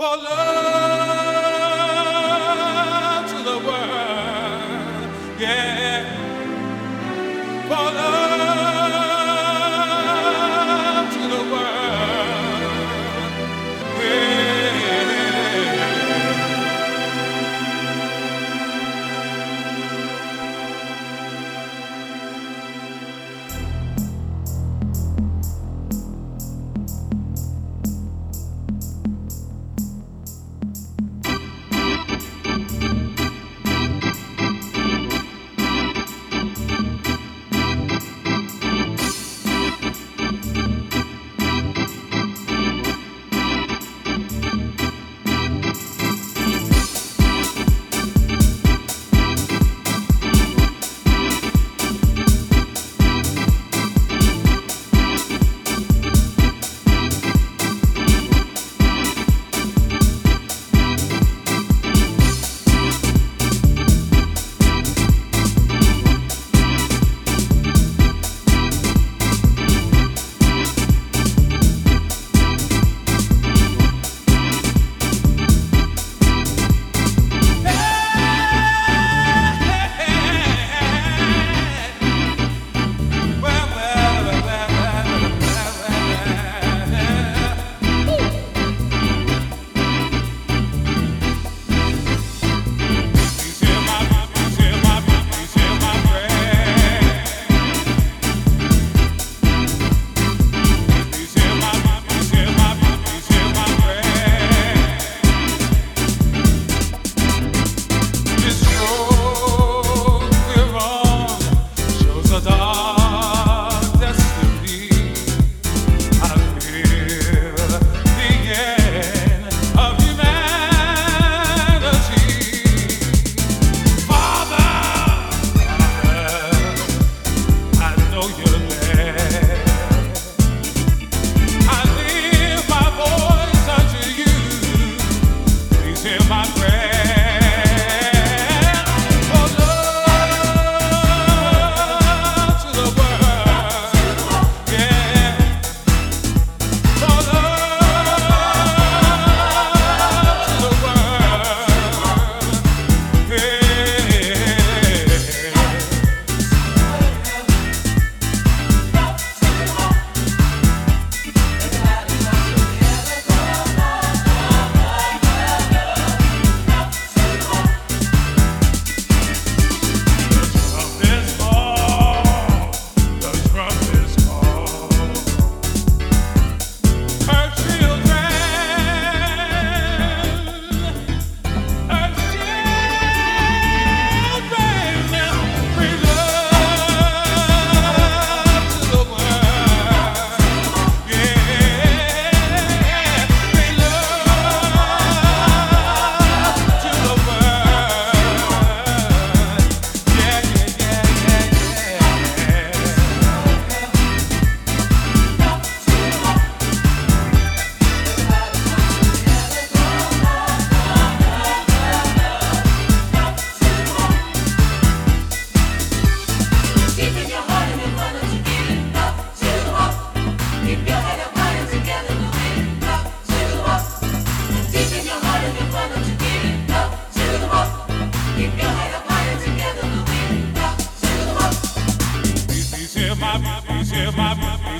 for love.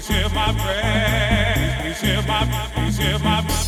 Please hear my praise. Please hear my, please hear my.